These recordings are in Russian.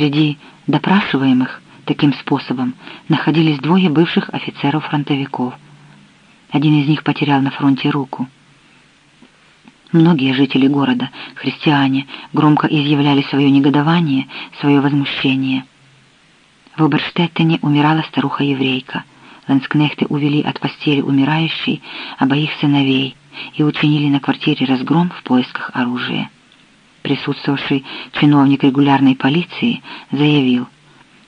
Среди допрашиваемых таким способом находились двое бывших офицеров-фронтовиков. Один из них потерял на фронте руку. Многие жители города, христиане, громко изъявляли свое негодование, свое возмущение. В Оберштеттене умирала старуха-еврейка. Ланскнехты увели от постели умирающей обоих сыновей и учинили на квартире разгром в поисках оружия. Присутствовавший чиновник регулярной полиции заявил,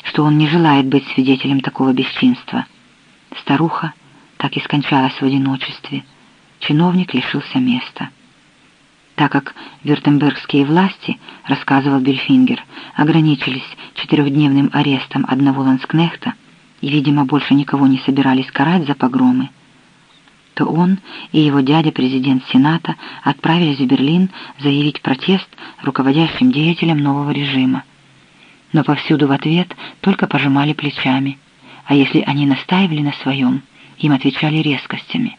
что он не желает быть свидетелем такого бесчинства. Старуха так и скончалась в одиночестве. Чиновник лишился места. Так как вюртембергские власти, рассказывал Бельфингер, ограничились четырехдневным арестом одного ланскнехта и, видимо, больше никого не собирались карать за погромы, то он и его дядя, президент Сената, отправились в Берлин заявить протест руководящим деятелям нового режима. Но повсюду в ответ только пожимали плечами, а если они настаивали на своем, им отвечали резкостями.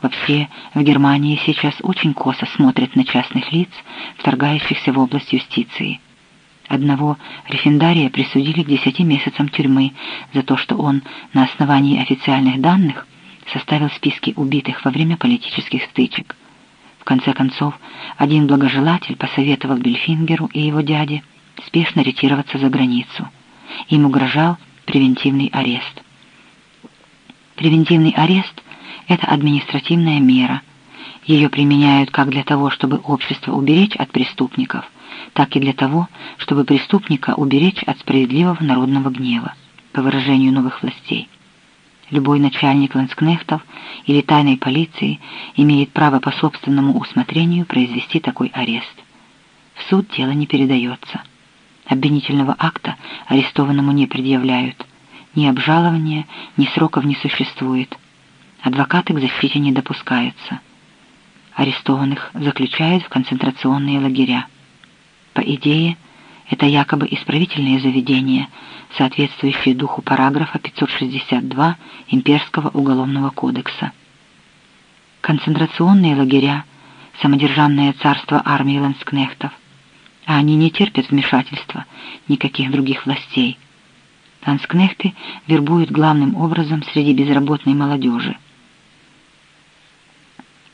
Вообще, в Германии сейчас очень косо смотрят на частных лиц, вторгающихся в область юстиции. Одного рефендария присудили к десяти месяцам тюрьмы за то, что он на основании официальных данных составил списки убитых во время политических стычек. В конце концов, один благожелатель посоветовал Бельфингеру и его дяде спешно ретироваться за границу. Им угрожал превентивный арест. Превентивный арест – это административная мера. Ее применяют как для того, чтобы общество уберечь от преступников, так и для того, чтобы преступника уберечь от справедливого народного гнева, по выражению новых властей. Любой начальник ланскнехтов или тайной полиции имеет право по собственному усмотрению произвести такой арест. В суд дело не передается. Обвинительного акта арестованному не предъявляют. Ни обжалования, ни сроков не существует. Адвокаты к защите не допускаются. Арестованных заключают в концентрационные лагеря. По идее, это якобы исправительные заведения, соответствующие духу параграфа 562 Имперского уголовного кодекса. Концентрационные лагеря, самодержавное царство армии ланскнехтов, а они не терпят вмешательства никаких других властей. Ланскнехты вербуют главным образом среди безработной молодежи.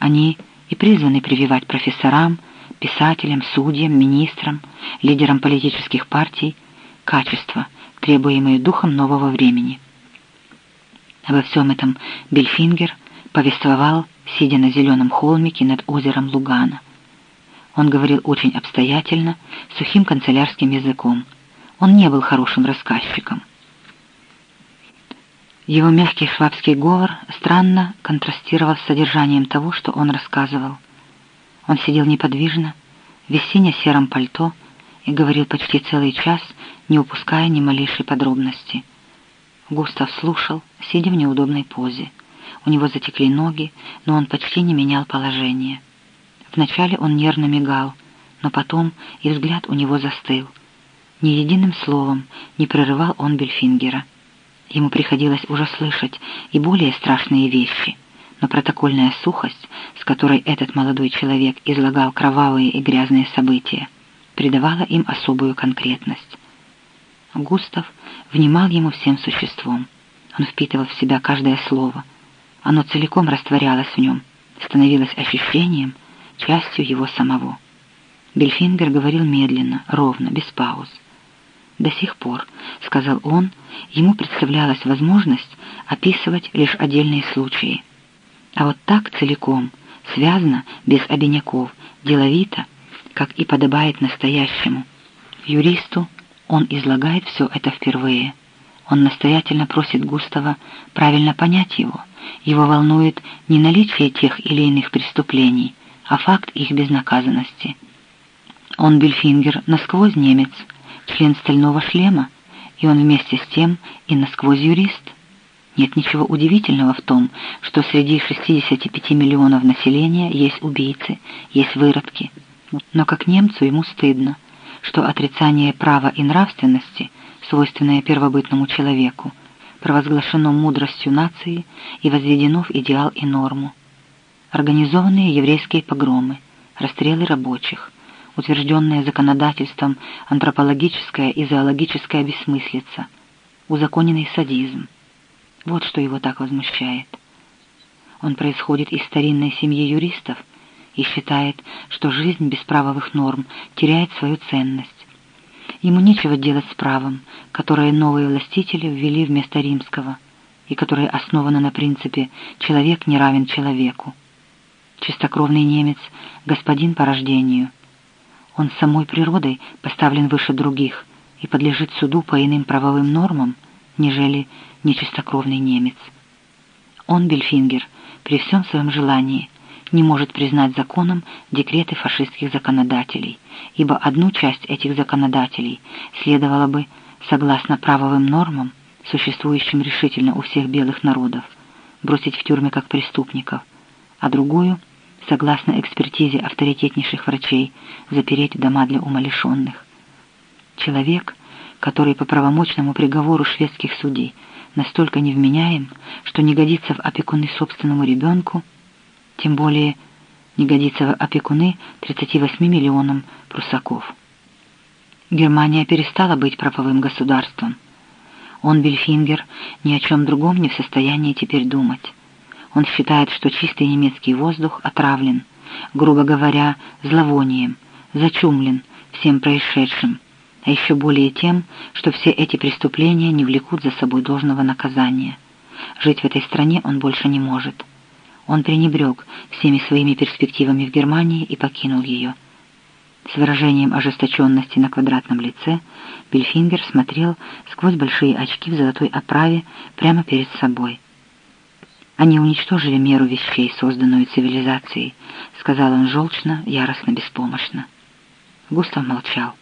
Они и призваны прививать профессорам, писателям, судьям, министрам, лидерам политических партий качества, требуемые духом нового времени. Обо всем этом Бельфингер повествовал, сидя на зеленом холмике над озером Лугана. Он говорил очень обстоятельно, сухим канцелярским языком. Он не был хорошим рассказчиком. Его мягкий швабский говор странно контрастировал с содержанием того, что он рассказывал. Он сидел неподвижно, в весенне-сером пальто и говорил почти целый час, не упуская ни малейшей подробности. Густав слушал, сидя в неудобной позе. У него затекли ноги, но он почти не менял положение. Вначале он нервно мигал, но потом и взгляд у него застыл. Ни единым словом не прерывал он Бельфингера. Ему приходилось уже слышать и более страшные вещи — но протокольная сухость, с которой этот молодой человек излагал кровавые и грязные события, придавала им особую конкретность. Густав внимал ему всем существом. Он впитывал в себя каждое слово. Оно целиком растворялось в нем, становилось ощущением, частью его самого. Бельфингер говорил медленно, ровно, без пауз. До сих пор, сказал он, ему представлялась возможность описывать лишь отдельные случаи. А вот так целиком, связано, без обиняков, деловито, как и подобает настоящему. Юристу он излагает все это впервые. Он настоятельно просит Густава правильно понять его. Его волнует не наличие тех или иных преступлений, а факт их безнаказанности. Он Бельфингер насквозь немец, член стального шлема, и он вместе с тем и насквозь юрист – нет ничего удивительного в том, что среди 65 миллионов населения есть убийцы, есть выродки. Но как немцу ему стыдно, что отрицание права и нравственности, свойственное первобытному человеку, провозглашено мудростью нации и возведено в идеал и норму. Организованные еврейские погромы, расстрелы рабочих, утвержденная законодательством антропологическая и зоологическая бессмыслица, узаконенный садизм. Вот что его так возмущает. Он происходит из старинной семьи юристов и считает, что жизнь без правовых норм теряет свою ценность. Ему нечего делать с правом, которое новые властители ввели вместо римского, и которое основано на принципе «человек не равен человеку». Чистокровный немец — господин по рождению. Он самой природой поставлен выше других и подлежит суду по иным правовым нормам, нежели нечистокровный немец. Он, Бельфингер, при всем своем желании не может признать законом декреты фашистских законодателей, ибо одну часть этих законодателей следовало бы, согласно правовым нормам, существующим решительно у всех белых народов, бросить в тюрьмы как преступников, а другую, согласно экспертизе авторитетнейших врачей, запереть в дома для умалишенных. Человек, который по правомочному приговору шведских судей настолько невменяем, что не годится в опекуны собственному ребенку, тем более не годится опекуны 38 миллионам прусаков. Германия перестала быть правовым государством. Он, Бельфингер, ни о чем другом не в состоянии теперь думать. Он считает, что чистый немецкий воздух отравлен, грубо говоря, зловонием, зачумлен всем происшедшим, а еще более тем, что все эти преступления не влекут за собой должного наказания. Жить в этой стране он больше не может. Он пренебрег всеми своими перспективами в Германии и покинул ее. С выражением ожесточенности на квадратном лице Бельфингер смотрел сквозь большие очки в золотой оправе прямо перед собой. «Они уничтожили меру вещей, созданную цивилизацией», — сказал он желчно, яростно, беспомощно. Густав молчал.